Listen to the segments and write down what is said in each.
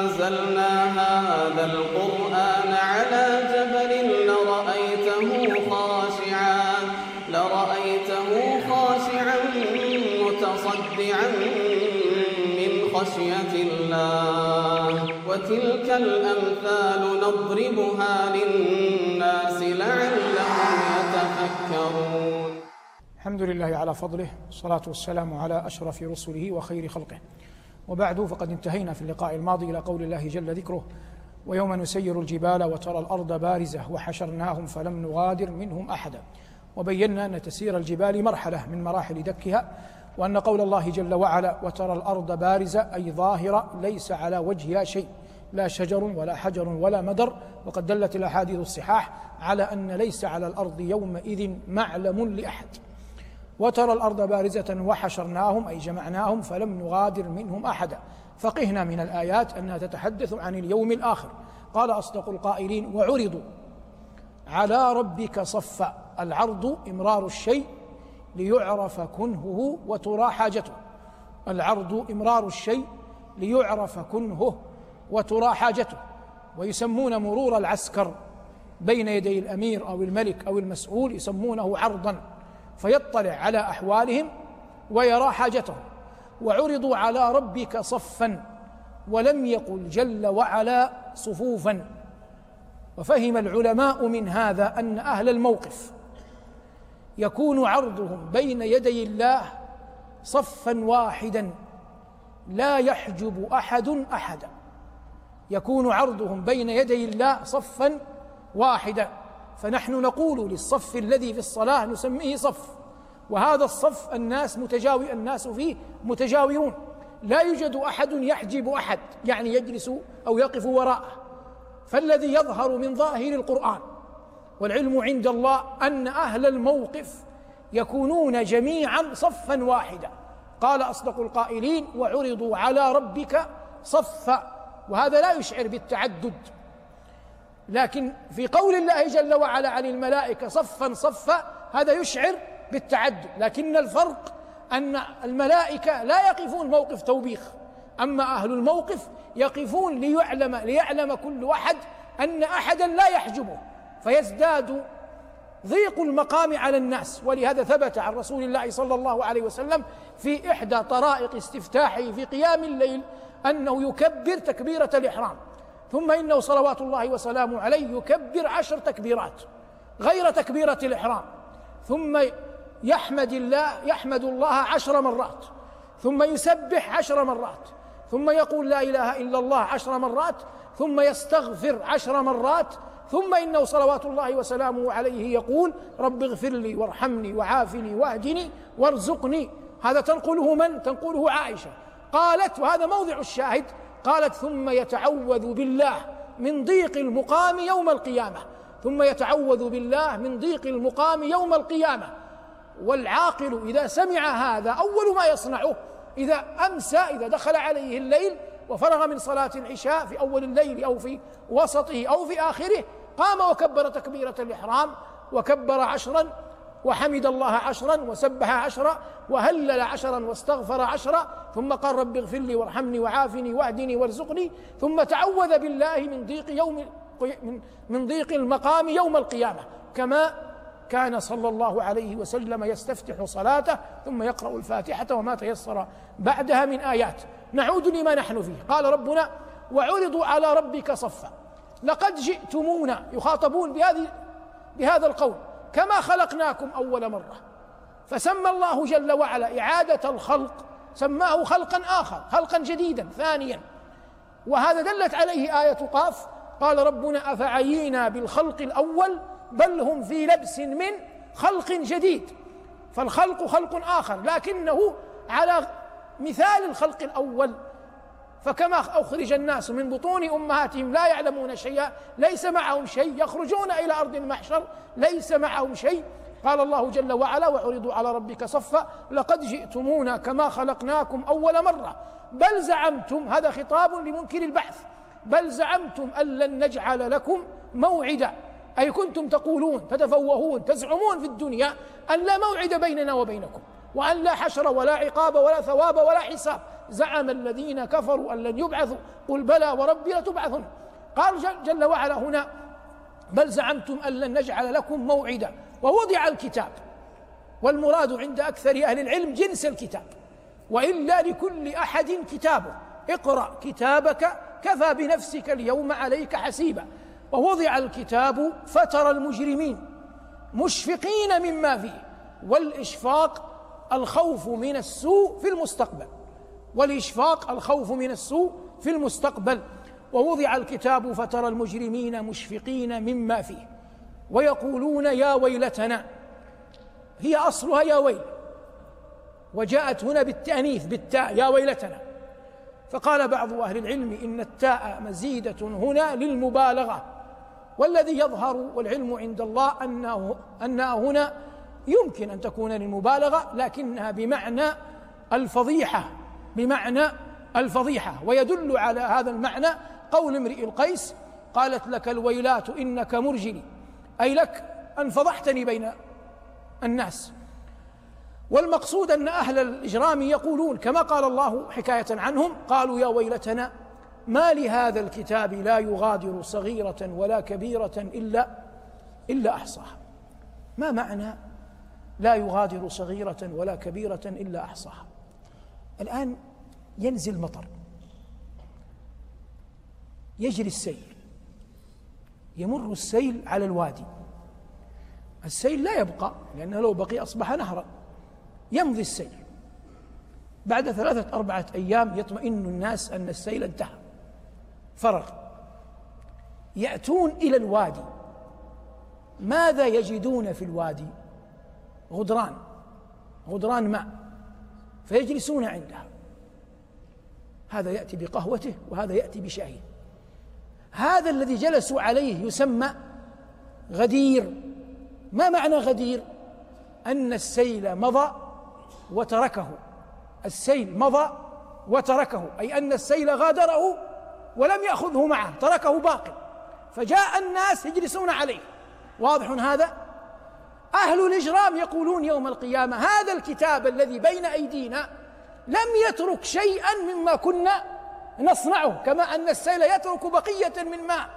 أنزلنا هذا القرآن على جبل لرأيته خاشعا لرأيته خاشعا متصدعا من خشية الله. وتلك الأمثال نضربها للناس لعلهم يتفكرون. الحمد لله على فضله والصلاة والسلام على أشرف رسله وخير خلقه. وبعد فقد انتهينا في اللقاء الماضي إلى قول الله جل ذكره ويوم نسير الجبال وترى الأرض بارزة وحشرناهم فلم نغادر منهم أحدا وبينا أن تسير الجبال مرحلة من مراحل دكها وأن قول الله جل وعلا وترى الأرض بارزة أي ظاهرة ليس على وجهها شيء لا شجر ولا حجر ولا مدر. وقد دلت الأحاديث الصحاح على أن ليس على الأرض يومئذ معلم لأحد. وترى الأرض بارزة وحشرناهم أي جمعناهم فلم نغادر منهم أحدا. فقهنا من الآيات أنها تتحدث عن اليوم الآخر. قال أصدق القائلين وعرضوا على ربك صفا العرض إمرار الشيء ليعرف كنهه وترى حاجته. العرض إمرار الشيء ليعرف كنهه وترى حاجته. ويسمون مرور العسكر بين يدي الأمير أو الملك أو المسؤول يسمونه عرضا. فيطلع على أحوالهم ويرى حاجتهم. وعرضوا على ربك صفا ولم يقل جل وعلا صفوفا. وفهم العلماء من هذا أن أهل الموقف يكون عرضهم بين يدي الله صفا واحدا لا يحجب أحد أحدا. يكون عرضهم بين يدي الله صفا واحدا. فنحن نقول للصف الذي في الصلاة نسميه صف. وهذا الصف الناس متجاوي الناس فيه متجاورون. لا يوجد أحد يحجب أحد يعني يجلس أو يقف وراءه. فالذي يظهر من ظاهر القرآن والعلم عند الله أن أهل الموقف يكونون جميعا صفا واحدا. قال أصدق القائلين وعرضوا على ربك صفا. وهذا لا يشعر بالتعدد. لكن في قول الله جل وعلا عن الملائكة صفا صفا هذا يشعر بالتعدد. لكن الفرق أن الملائكة لا يقفون موقف توبيخ أما أهل الموقف يقفون ليعلم ليعلم كل واحد أن أحدا لا يحجبه. فيزداد ضيق المقام على الناس. ولهذا ثبت عن رسول الله صلى الله عليه وسلم في إحدى طرائق استفتاحه في قيام الليل أنه يكبر تكبيرة الإحرام. ثم إنه صلوات الله وسلامه عليه يكبر عشر تكبيرات غير تكبيرة الإحرام. ثم يحمد الله يحمد الله عشر مرات. ثم يسبح عشر مرات. ثم يقول لا إله إلا الله عشر مرات. ثم يستغفر عشر مرات. ثم إنه صلوات الله وسلامه عليه يقول رب اغفر لي وارحمني وعافني واهدني وارزقني. هذا تنقله من؟ تنقله عائشة. قالت وهذا موضع الشاهد قالت ثم يتعوذ بالله من ضيق المقام يوم القيامة. ثم يتعوذ بالله من ضيق المقام يوم القيامة. والعاقل إذا سمع هذا أول ما يصنعه إذا أمسى إذا دخل عليه الليل وفرغ من صلاة العشاء في أول الليل أو في وسطه أو في آخره قام وكبر تكبيرة الإحرام وكبر عشرا وحمد الله عشرا وسبح عشرا وهلل عشرا واستغفر عشرا ثم قال رب اغفر لي وارحمني وعافني واهدني وارزقني ثم تعوذ بالله من ضيق يوم من ضيق المقام يوم القيامة كما كان صلى الله عليه وسلم يستفتح صلاته ثم يقرأ الفاتحة وما تيسر بعدها من آيات. نعود لما نحن فيه. قال ربنا وعرضوا على ربك صفا. لقد جئتمونا. يخاطبون بهذه بهذا القول. كما خلقناكم أول مرة. فسمى الله جل وعلا إعادة الخلق سماه خلقا آخر خلقا جديدا ثانيا. وهذا دلت عليه آية قاف قال ربنا أفعينا بالخلق الأول بل هم في لبس من خلق جديد. فالخلق خلق آخر لكنه على مثال الخلق الأول. فكما أخرج الناس من بطون أمهاتهم لا يعلمون شيئا ليس معهم شيء يخرجون إلى أرض المحشر ليس معهم شيء. قال الله جل وعلا وعرضوا على ربك صفا لقد جئتمونا كما خلقناكم أول مرة بل زعمتم هذا خطاب لمنكر البعث بل زعمتم أن لن نجعل لكم موعدا أي كنتم تقولون تتفوهون تزعمون في الدنيا أن لا موعد بيننا وبينكم وأن لا حشر ولا عقاب ولا ثواب ولا حساب. زعم الذين كفروا أن لن يبعثوا. قل بلى وربي لتبعثن. قال جل وعلا هنا بل زعمتم أن لن نجعل لكم موعدا. ووضع الكتاب. والمراد عند أكثر أهل العلم جنس الكتاب. وإلا لكل أحد كتابه اقرأ كتابك كفى بنفسك اليوم عليك حسيبا. ووضع الكتاب فترى المجرمين مشفقين مما فيه. والإشفاق الخوف من السوء في المستقبل. والإشفاق الخوف من السوء في المستقبل. ووضع الكتاب فترى المجرمين مشفقين مما فيه ويقولون يا ويلتنا هي أصلها يا ويل. وجاءت هنا بالتأنيث بالتاء يا ويلتنا. فقال بعض أهل العلم إن التاء مزيدة هنا للمبالغة. والذي يظهر والعلم عند الله أنه أنها هنا يمكن أن تكون للمبالغة لكنها بمعنى الفضيحة. بمعنى الفضيحة ويدل على هذا المعنى قول امرئ القيس قالت لك الويلات إنك مرجلي أي لك أن فضحتني بين الناس. والمقصود أن أهل الإجرام يقولون كما قال الله حكاية عنهم قالوا يا ويلتنا ما لهذا الكتاب لا يغادر صغيرة ولا كبيرة إلا إلا أحصاها. ما معنى لا يغادر صغيرة ولا كبيرة إلا أحصاها؟ الآن ينزل مطر يجري السيل. يمر السيل على الوادي. السيل لا يبقى لأنه لو بقي أصبح نهرا. يمضي السيل. بعد ثلاثة أربعة أيام يطمئن الناس أن السيل انتهى. فرغ. يأتون إلى الوادي. ماذا يجدون في الوادي؟ غدران. غدران ماء. فيجلسون عندها هذا يأتي بقهوته وهذا يأتي بشاهي هذا الذي جلسوا عليه يسمى غدير. ما معنى غدير؟ أن السيل مضى وتركه. السيل مضى وتركه أي أن السيل غادره ولم يأخذه معه تركه باقي. فجاء الناس يجلسون عليه. واضح هذا؟ أهل الإجرام يقولون يوم القيامة هذا الكتاب الذي بين أيدينا لم يترك شيئا مما كنا نصنعه كما أن السيل يترك بقية من ماء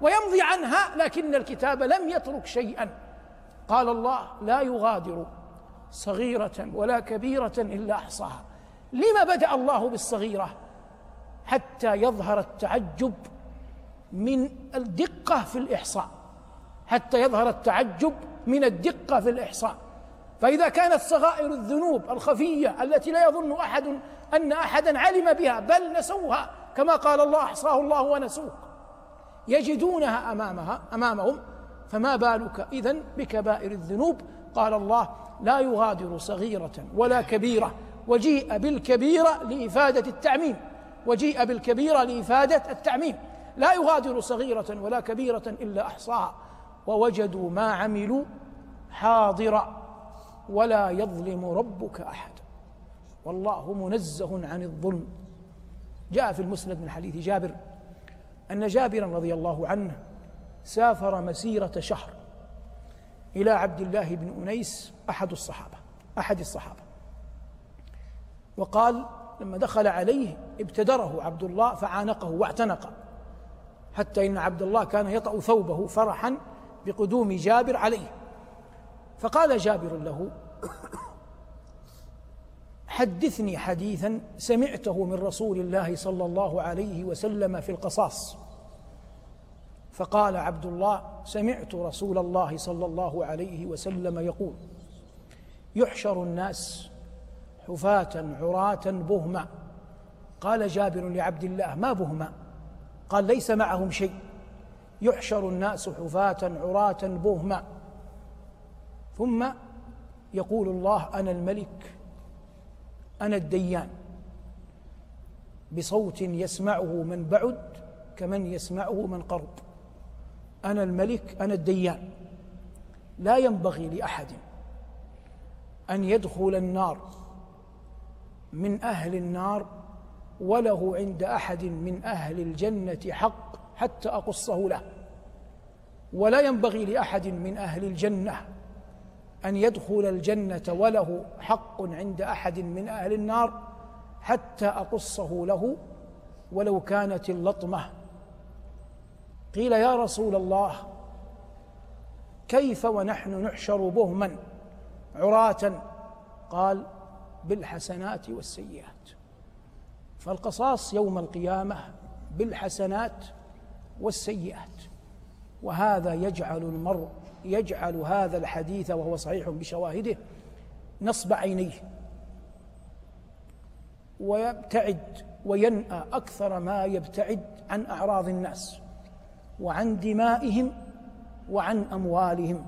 ويمضي عنها لكن الكتاب لم يترك شيئا. قال الله لا يغادر صغيرة ولا كبيرة إلا أحصاها. لما بدأ الله بالصغيرة؟ حتى يظهر التعجب من الدقة في الإحصاء. حتى يظهر التعجب من الدقة في الإحصاء. فإذا كانت صغائر الذنوب الخفية التي لا يظن أحد أن أحدا علم بها بل نسوها كما قال الله أحصاه الله ونسوه يجدونها أمامها أمامهم فما بالك إذن بكبائر الذنوب؟ قال الله لا يغادر صغيرة ولا كبيرة وجيء بالكبيرة لإفادة التعميم وجيء بالكبيرة لإفادة التعميم. لا يغادر صغيرة ولا كبيرة إلا أحصاها ووجدوا ما عملوا حاضرا ولا يظلم ربك أحدا والله منزه عن الظلم. جاء في المسند من حديث جابر أن جابرا رضي الله عنه سافر مسيرة شهر إلى عبد الله بن أنيس أحد الصحابة أحد الصحابة. وقال لما دخل عليه ابتدره عبد الله فعانقه واعتنق حتى إن عبد الله كان يطأ ثوبه فرحا بقدوم جابر عليه. فقال جابر له حدثني حديثا سمعته من رسول الله صلى الله عليه وسلم في القصاص. فقال عبد الله سمعت رسول الله صلى الله عليه وسلم يقول يحشر الناس حفاة عراة بهما. قال جابر لعبد الله ما بهما؟ قال ليس معهم شيء. يحشر الناس حفاة عراة بهما. ثم يقول الله أنا الملك أنا الديان. بصوت يسمعه من بعد كمن يسمعه من قرب. أنا الملك أنا الديان. لا ينبغي لأحد أن يدخل النار من أهل النار وله عند أحد من أهل الجنة حق حتى أقصه له. ولا ينبغي لأحد من أهل الجنة أن يدخل الجنة وله حق عند أحد من أهل النار حتى أقصه له ولو كانت اللطمة. قيل يا رسول الله كيف ونحن نحشر بهما عراة؟ قال بالحسنات والسيئات. فالقصاص يوم القيامة بالحسنات والسيئات. وهذا يجعل المرء يجعل هذا الحديث وهو صحيح بشواهده نصب عينيه ويبتعد وينأى أكثر ما يبتعد عن أعراض الناس وعن دمائهم وعن أموالهم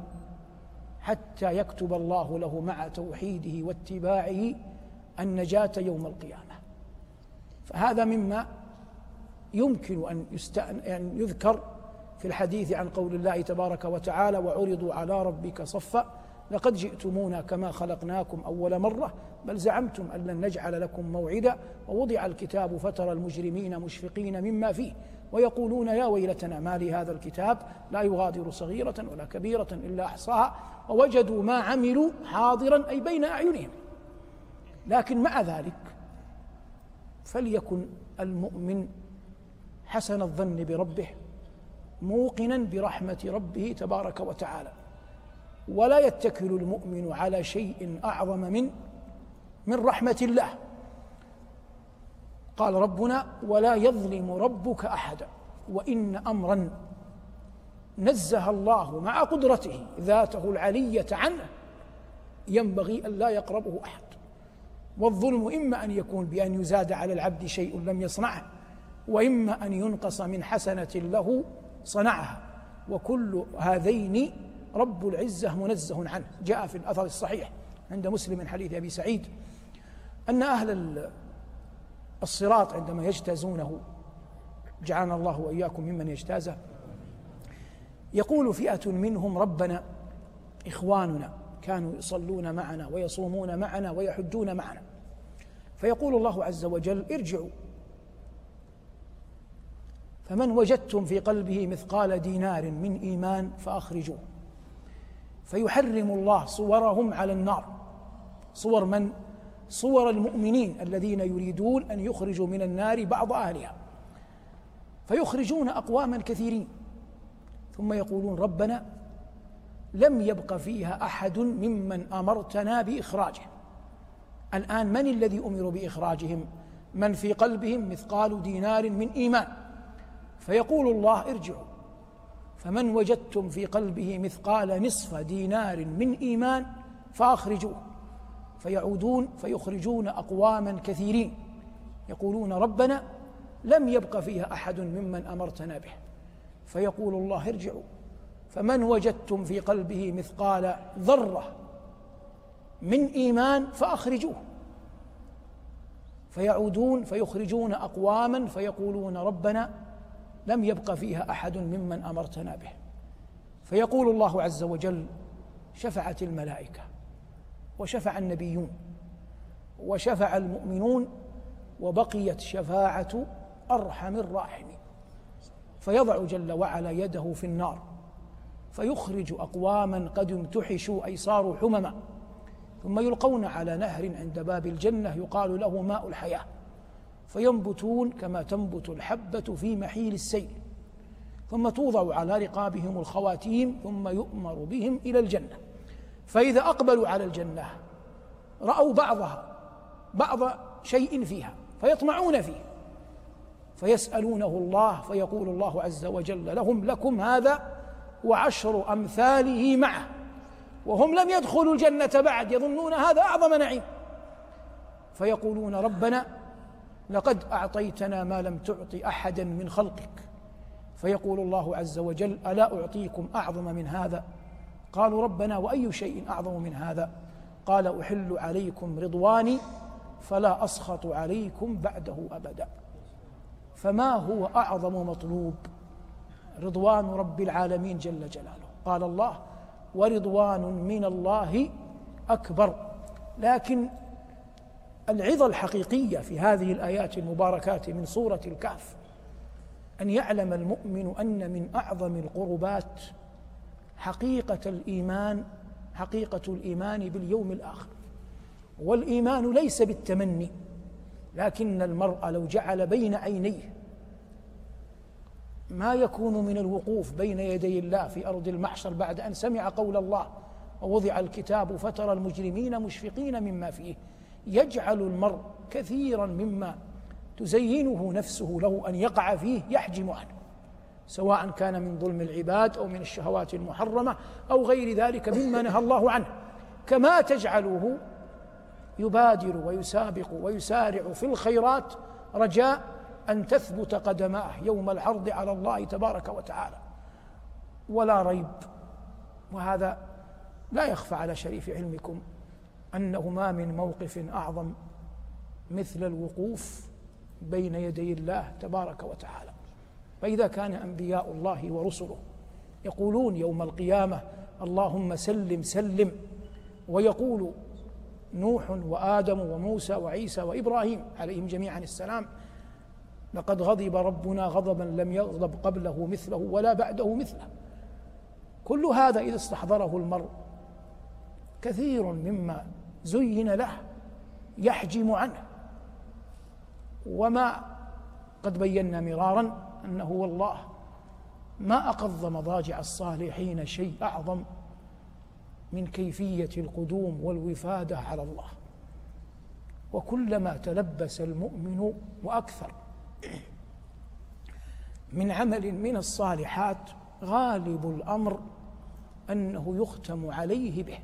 حتى يكتب الله له مع توحيده واتباعه النجاة يوم القيامة. فهذا مما يمكن أن, أن يذكر في الحديث عن قول الله تبارك وتعالى وعرضوا على ربك صفا لقد جئتمونا كما خلقناكم أول مرة بل زعمتم أن لن نجعل لكم موعدا ووضع الكتاب فترى المجرمين مشفقين مما فيه ويقولون يا ويلتنا ما لي هذا الكتاب؟ لا يغادر صغيرة ولا كبيرة إلا أحصاها ووجدوا ما عملوا حاضرا أي بين أعينهم. لكن مع ذلك فليكن المؤمن حسن الظن بربه موقنا برحمة ربه تبارك وتعالى. ولا يتكل المؤمن على شيء أعظم من من رحمة الله. قال ربنا ولا يظلم ربك أحدا وإن أمرا نزه الله مع قدرته ذاته العلية عنه ينبغي أن لا يقربه أحد. والظلم إما أن يكون بأن يزاد على العبد شيء لم يصنعه وإما أن ينقص من حسنة له صنعها. وكل هذين رب العزة منزه عنه. جاء في الأثر الصحيح عند مسلم من حديث أبي سعيد أن أهل الصراط عندما يجتازونه جعلنا الله وإياكم ممن يجتازه يقول فئة منهم ربنا إخواننا كانوا يصلون معنا ويصومون معنا ويحجون معنا. فيقول الله عز وجل ارجعوا. فمن وجدتم في قلبه مثقال دينار من إيمان فأخرجوه. فيحرم الله صورهم على النار. صور من؟ صور المؤمنين الذين يريدون أن يخرجوا من النار بعض أهلها. فيخرجون أقواما كثيرين. ثم يقولون ربنا لم يبق فيها أحد ممن أمرتنا بإخراجه. الآن من الذي امروا بإخراجهم؟ من في قلبهم مثقال دينار من إيمان. فيقول الله ارجعوا. فمن وجدتم في قلبه مثقال نصف دينار من إيمان فأخرجوه. فيعودون فيخرجون أقواما كثيرين. يقولون ربنا لم يبق فيها أحد ممن أمرتنا به. فيقول الله ارجعوا. فمن وجدتم في قلبه مثقال ذرة من إيمان فأخرجوه. فيعودون فيخرجون أقواما فيقولون ربنا لم يبق فيها أحد ممن أمرتنا به. فيقول الله عز وجل شفعت الملائكة وشفع النبيون وشفع المؤمنون وبقيت شفاعة أرحم الراحمين. فيضع جل وعلا يده في النار فيخرج أقواما قد امتحشوا أي صاروا حمما ثم يلقون على نهر عند باب الجنة يقال له ماء الحياة. فينبتون كما تنبت الحبة في محيل السيل ثم توضع على رقابهم الخواتيم ثم يؤمر بهم إلى الجنة. فإذا أقبلوا على الجنة رأوا بعضها بعض شيء فيها فيطمعون فيه فيسألونه الله فيقول الله عز وجل لهم لكم هذا وعشر أمثاله معه وهم لم يدخلوا الجنة بعد يظنون هذا أعظم نعيم. فيقولون ربنا لقد أعطيتنا ما لم تعط أحدا من خلقك. فيقول الله عز وجل ألا أعطيكم أعظم من هذا؟ قالوا ربنا وأي شيء أعظم من هذا؟ قال أحل عليكم رضواني فلا أسخط عليكم بعده أبدا. فما هو أعظم مطلوب؟ رضوان رب العالمين جل جلاله. قال الله ورضوان من الله أكبر. لكن العظة الحقيقية في هذه الآيات المباركات من سورة الكهف. أن يعلم المؤمن أن من أعظم القربات حقيقة الإيمان حقيقة الإيمان باليوم الآخر. والإيمان ليس بالتمني لكن المرء لو جعل بين عينيه ما يكون من الوقوف بين يدي الله في أرض المحشر بعد أن سمع قول الله ووضع الكتاب فترى المجرمين مشفقين مما فيه. يجعل المرء كثيرا مما تزينه نفسه له أن يقع فيه يحجم عنه سواء كان من ظلم العباد أو من الشهوات المحرمة أو غير ذلك مما نهى الله عنه. كما تجعله يبادر ويسابق ويسارع في الخيرات رجاء أن تثبت قدماه يوم العرض على الله تبارك وتعالى. ولا ريب وهذا لا يخفى على شريف علمكم. انه ما من موقف أعظم مثل الوقوف بين يدي الله تبارك وتعالى. فإذا كان أنبياء الله ورسله يقولون يوم القيامة اللهم سلم سلم ويقول نوح وآدم وموسى وعيسى وإبراهيم عليهم جميعا السلام لقد غضب ربنا غضبا لم يغضب قبله مثله ولا بعده مثله. كل هذا إذا استحضره المرء كثير مما زين له يحجم عنه. وما قد بينا مرارا أنه والله ما أقض مضاجع الصالحين شيء أعظم من كيفية القدوم والوفادة على الله. وكلما تلبس المؤمن وأكثر من عمل من الصالحات غالب الأمر أنه يختم عليه به.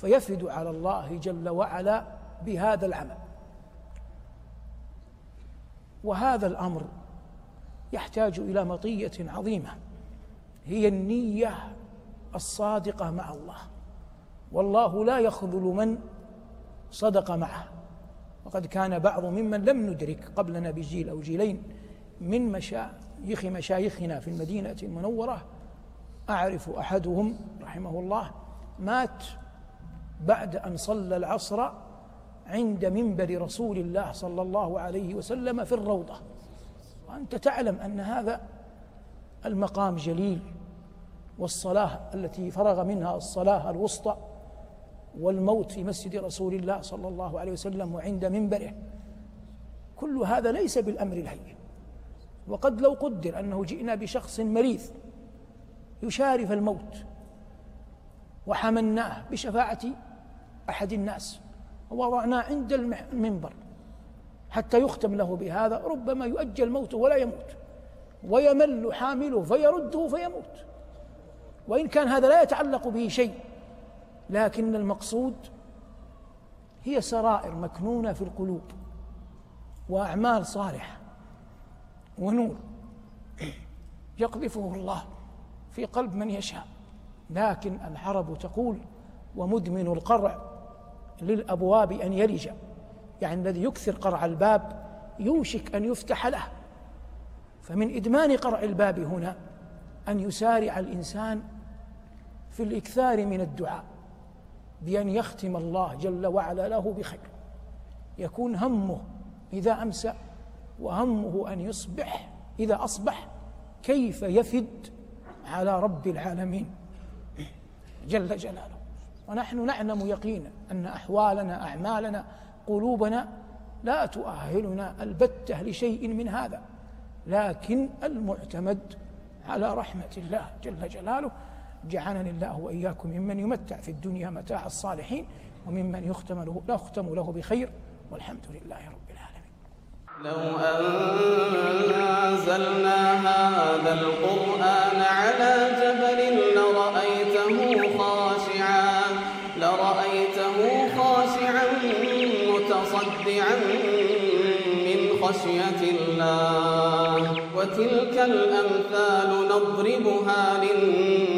فيفد على الله جل وعلا بهذا العمل. وهذا الأمر يحتاج إلى مطية عظيمة هي النية الصادقة مع الله. والله لا يخذل من صدق معه. وقد كان بعض ممن لم ندرك قبلنا بجيل أو جيلين من مشايخ مشايخنا في المدينة المنورة. أعرف أحدهم رحمه الله مات بعد أن صلى العصر عند منبر رسول الله صلى الله عليه وسلم في الروضة. وأنت تعلم أن هذا المقام جليل والصلاة التي فرغ منها الصلاة الوسطى والموت في مسجد رسول الله صلى الله عليه وسلم وعند منبره. كل هذا ليس بالأمر الهين. وقد لو قدر أنه جئنا بشخص مريض يشارف الموت وحملناه بشفاعة أحد الناس. ووضعناه عند المنبر. حتى يختم له بهذا ربما يؤجل موته ولا يموت. ويمل حامله فيرده فيموت. وإن كان هذا لا يتعلق به شيء. لكن المقصود هي سرائر مكنونة في القلوب. وأعمال صالحة. ونور. يقذفه الله في قلب من يشاء. لكن العرب تقول ومدمن القرع للأبواب أن يلج يعني الذي يكثر قرع الباب يوشك أن يفتح له. فمن إدمان قرع الباب هنا أن يسارع الإنسان في الإكثار من الدعاء بأن يختم الله جل وعلا له بخير. يكون همه إذا أمسى وهمه أن يصبح إذا أصبح كيف يفد على رب العالمين جل جلاله. ونحن نعلم يقينا أن أحوالنا أعمالنا قلوبنا لا تؤهلنا البته لشيء من هذا لكن المعتمد على رحمة الله جل جلاله جعلني الله وإياكم ممن يمتع في الدنيا متاع الصالحين وممن يختم له يختم له بخير والحمد لله رب العالمين. لو أنزلنا هذا القرآن على جبل وتلك الأمثال نضربها للناس.